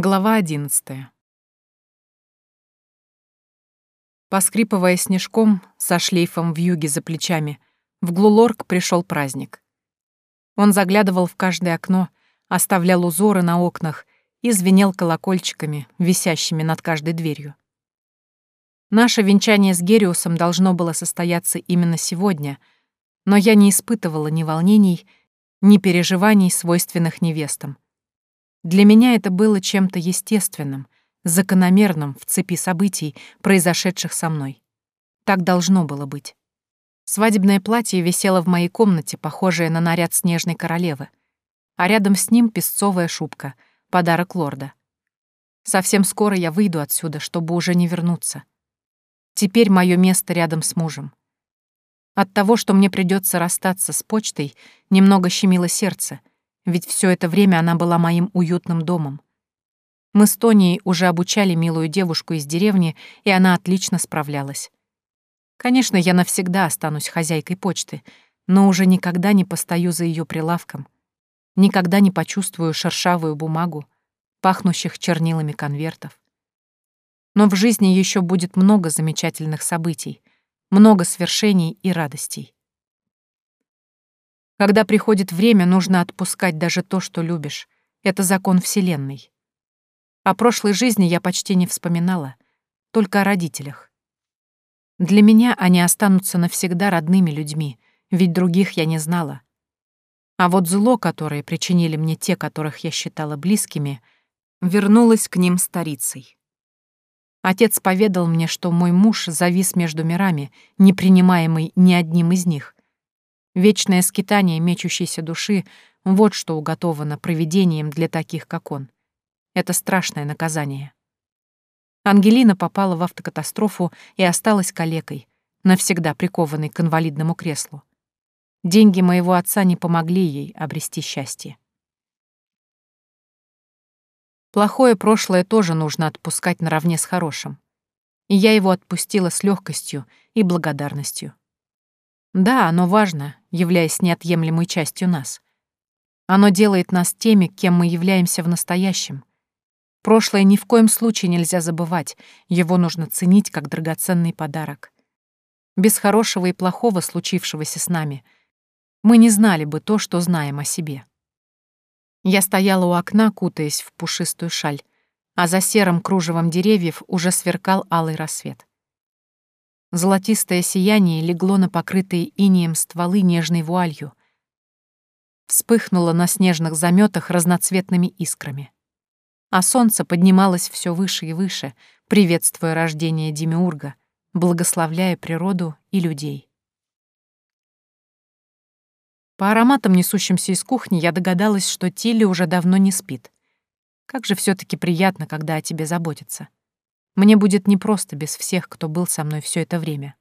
Глава одиннадцатая. Поскрипывая снежком, со шлейфом в юге за плечами, в Глулорк пришел праздник. Он заглядывал в каждое окно, оставлял узоры на окнах и звенел колокольчиками, висящими над каждой дверью. Наше венчание с Гериусом должно было состояться именно сегодня, но я не испытывала ни волнений, ни переживаний, свойственных невестам. Для меня это было чем-то естественным, закономерным в цепи событий, произошедших со мной. Так должно было быть. Свадебное платье висело в моей комнате, похожее на наряд снежной королевы, а рядом с ним песцовая шубка, подарок лорда. Совсем скоро я выйду отсюда, чтобы уже не вернуться. Теперь мое место рядом с мужем. От того, что мне придется расстаться с почтой, немного щемило сердце, ведь все это время она была моим уютным домом. Мы с Тонией уже обучали милую девушку из деревни, и она отлично справлялась. Конечно, я навсегда останусь хозяйкой почты, но уже никогда не постою за ее прилавком, никогда не почувствую шершавую бумагу, пахнущих чернилами конвертов. Но в жизни еще будет много замечательных событий, много свершений и радостей. Когда приходит время, нужно отпускать даже то, что любишь. Это закон Вселенной. О прошлой жизни я почти не вспоминала, только о родителях. Для меня они останутся навсегда родными людьми, ведь других я не знала. А вот зло, которое причинили мне те, которых я считала близкими, вернулось к ним старицей. Отец поведал мне, что мой муж завис между мирами, не принимаемый ни одним из них, Вечное скитание мечущейся души — вот что уготовано провидением для таких, как он. Это страшное наказание. Ангелина попала в автокатастрофу и осталась калекой, навсегда прикованной к инвалидному креслу. Деньги моего отца не помогли ей обрести счастье. Плохое прошлое тоже нужно отпускать наравне с хорошим. И я его отпустила с легкостью и благодарностью. Да, оно важно, являясь неотъемлемой частью нас. Оно делает нас теми, кем мы являемся в настоящем. Прошлое ни в коем случае нельзя забывать, его нужно ценить как драгоценный подарок. Без хорошего и плохого, случившегося с нами, мы не знали бы то, что знаем о себе. Я стояла у окна, кутаясь в пушистую шаль, а за серым кружевом деревьев уже сверкал алый рассвет. Золотистое сияние легло на покрытые инеем стволы нежной вуалью. Вспыхнуло на снежных заметах разноцветными искрами. А солнце поднималось все выше и выше, приветствуя рождение Демиурга, благословляя природу и людей. По ароматам, несущимся из кухни, я догадалась, что Тилли уже давно не спит. Как же все таки приятно, когда о тебе заботятся. Мне будет непросто без всех, кто был со мной все это время.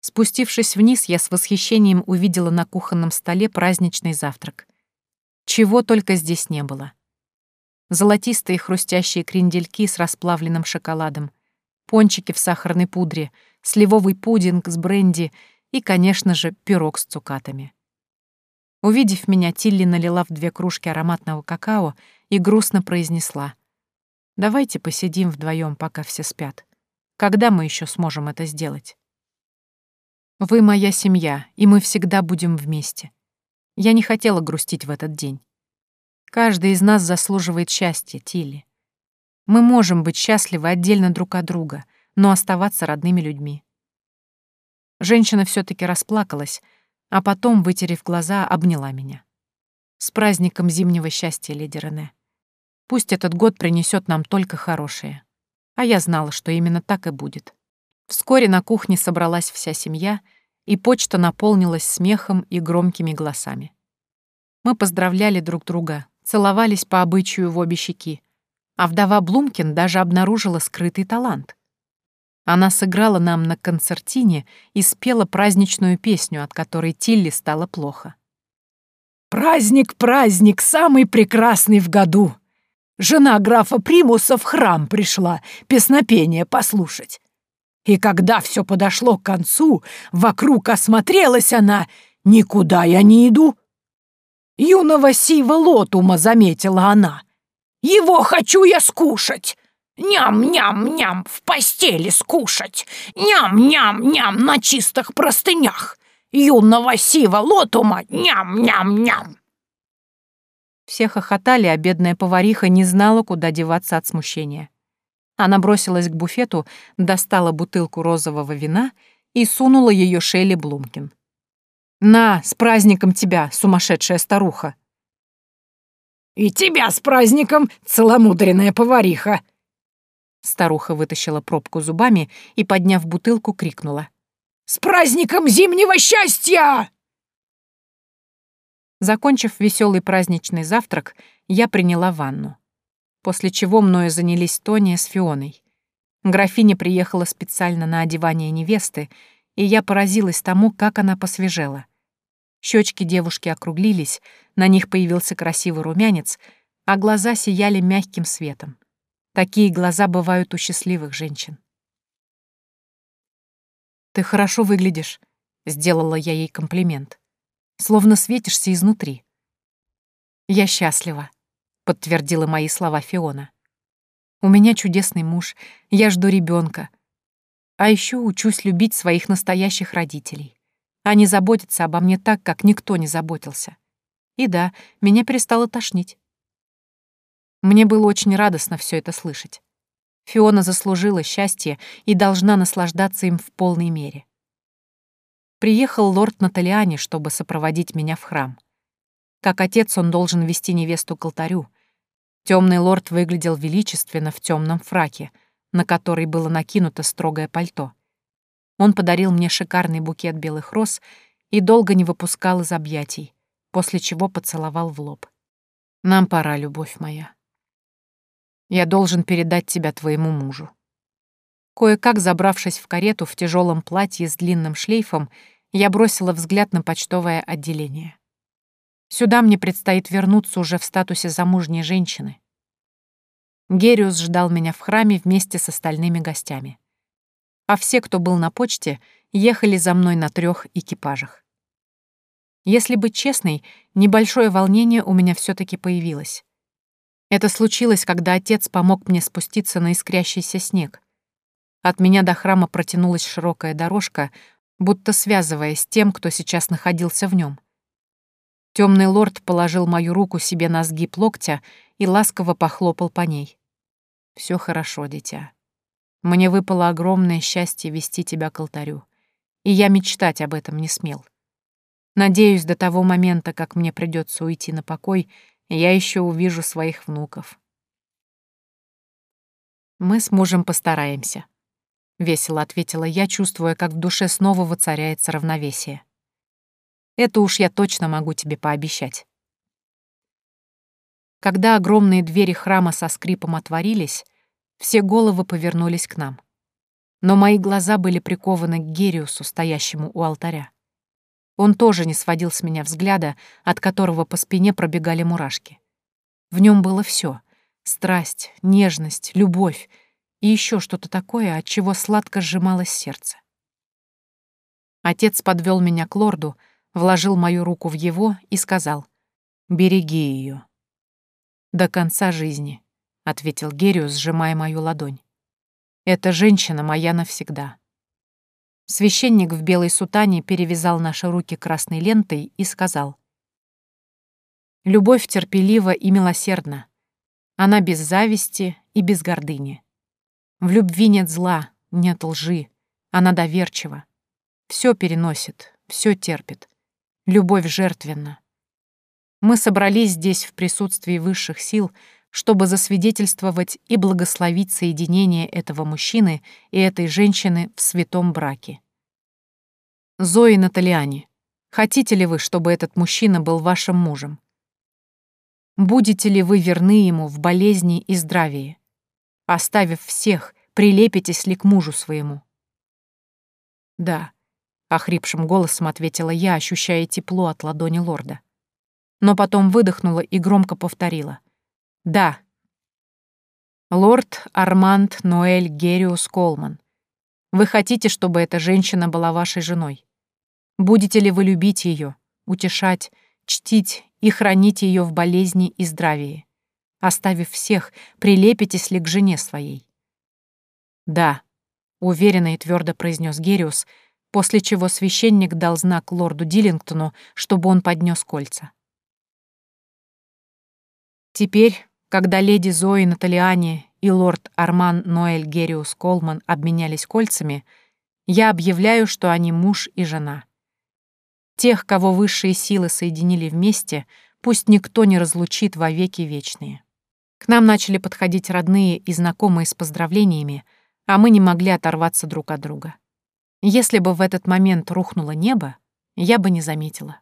Спустившись вниз, я с восхищением увидела на кухонном столе праздничный завтрак. Чего только здесь не было. Золотистые хрустящие крендельки с расплавленным шоколадом, пончики в сахарной пудре, сливовый пудинг с бренди и, конечно же, пирог с цукатами. Увидев меня, Тилли налила в две кружки ароматного какао и грустно произнесла — Давайте посидим вдвоем, пока все спят. Когда мы еще сможем это сделать? Вы моя семья, и мы всегда будем вместе. Я не хотела грустить в этот день. Каждый из нас заслуживает счастья, Тилли. Мы можем быть счастливы отдельно друг от друга, но оставаться родными людьми. Женщина все таки расплакалась, а потом, вытерев глаза, обняла меня. С праздником зимнего счастья, леди Рене. Пусть этот год принесет нам только хорошее. А я знала, что именно так и будет. Вскоре на кухне собралась вся семья, и почта наполнилась смехом и громкими голосами. Мы поздравляли друг друга, целовались по обычаю в обе щеки, а вдова Блумкин даже обнаружила скрытый талант. Она сыграла нам на концертине и спела праздничную песню, от которой Тилли стало плохо. «Праздник, праздник, самый прекрасный в году!» Жена графа Примуса в храм пришла песнопение послушать. И когда все подошло к концу, вокруг осмотрелась она, «Никуда я не иду». Юного сива лотума заметила она. Его хочу я скушать! Ням-ням-ням в постели скушать! Ням-ням-ням на чистых простынях! Юного сива лотума ням-ням-ням!» Все хохотали, а бедная повариха не знала, куда деваться от смущения. Она бросилась к буфету, достала бутылку розового вина и сунула ее Шелли Блумкин. «На, с праздником тебя, сумасшедшая старуха!» «И тебя с праздником, целомудренная повариха!» Старуха вытащила пробку зубами и, подняв бутылку, крикнула. «С праздником зимнего счастья!» Закончив веселый праздничный завтрак, я приняла ванну. После чего мною занялись Тония с Фионой. Графиня приехала специально на одевание невесты, и я поразилась тому, как она посвежела. Щечки девушки округлились, на них появился красивый румянец, а глаза сияли мягким светом. Такие глаза бывают у счастливых женщин. «Ты хорошо выглядишь», — сделала я ей комплимент словно светишься изнутри. «Я счастлива», — подтвердила мои слова Фиона. «У меня чудесный муж, я жду ребенка. А еще учусь любить своих настоящих родителей. Они заботятся обо мне так, как никто не заботился. И да, меня перестало тошнить. Мне было очень радостно все это слышать. Фиона заслужила счастье и должна наслаждаться им в полной мере приехал лорд Наталиани, чтобы сопроводить меня в храм. Как отец он должен вести невесту к алтарю. Темный лорд выглядел величественно в темном фраке, на который было накинуто строгое пальто. Он подарил мне шикарный букет белых роз и долго не выпускал из объятий, после чего поцеловал в лоб. «Нам пора, любовь моя. Я должен передать тебя твоему мужу». Кое-как забравшись в карету в тяжелом платье с длинным шлейфом, я бросила взгляд на почтовое отделение. Сюда мне предстоит вернуться уже в статусе замужней женщины. Гериус ждал меня в храме вместе с остальными гостями. А все, кто был на почте, ехали за мной на трех экипажах. Если быть честной, небольшое волнение у меня все таки появилось. Это случилось, когда отец помог мне спуститься на искрящийся снег. От меня до храма протянулась широкая дорожка, будто связывая с тем, кто сейчас находился в нем. Темный лорд положил мою руку себе на сгиб локтя и ласково похлопал по ней. Все хорошо, дитя. Мне выпало огромное счастье вести тебя к алтарю, и я мечтать об этом не смел. Надеюсь, до того момента, как мне придется уйти на покой, я еще увижу своих внуков. Мы с мужем постараемся. — весело ответила я, чувствуя, как в душе снова воцаряется равновесие. «Это уж я точно могу тебе пообещать». Когда огромные двери храма со скрипом отворились, все головы повернулись к нам. Но мои глаза были прикованы к Гериусу, стоящему у алтаря. Он тоже не сводил с меня взгляда, от которого по спине пробегали мурашки. В нем было все: страсть, нежность, любовь, и еще что-то такое, от чего сладко сжималось сердце. Отец подвел меня к лорду, вложил мою руку в его и сказал «Береги ее». «До конца жизни», — ответил Гериус, сжимая мою ладонь. «Эта женщина моя навсегда». Священник в белой сутане перевязал наши руки красной лентой и сказал «Любовь терпелива и милосердна. Она без зависти и без гордыни. В любви нет зла, нет лжи. Она доверчива. Все переносит, все терпит. Любовь жертвенна. Мы собрались здесь в присутствии высших сил, чтобы засвидетельствовать и благословить соединение этого мужчины и этой женщины в святом браке. Зои Натальяне, хотите ли вы, чтобы этот мужчина был вашим мужем? Будете ли вы верны ему в болезни и здравии? Оставив всех, прилепитесь ли к мужу своему?» «Да», — охрипшим голосом ответила я, ощущая тепло от ладони лорда. Но потом выдохнула и громко повторила. «Да». «Лорд Арманд Ноэль Гериус Колман, вы хотите, чтобы эта женщина была вашей женой? Будете ли вы любить ее, утешать, чтить и хранить ее в болезни и здравии? Оставив всех, прилепитесь ли к жене своей? Да, уверенно и твердо произнес Гериус, после чего священник дал знак лорду Диллингтону, чтобы он поднес кольца. Теперь, когда леди Зои Наталиани и лорд Арман Ноэль Гериус Колман обменялись кольцами, я объявляю, что они муж и жена. Тех, кого высшие силы соединили вместе, пусть никто не разлучит во веки вечные. К нам начали подходить родные и знакомые с поздравлениями, а мы не могли оторваться друг от друга. Если бы в этот момент рухнуло небо, я бы не заметила.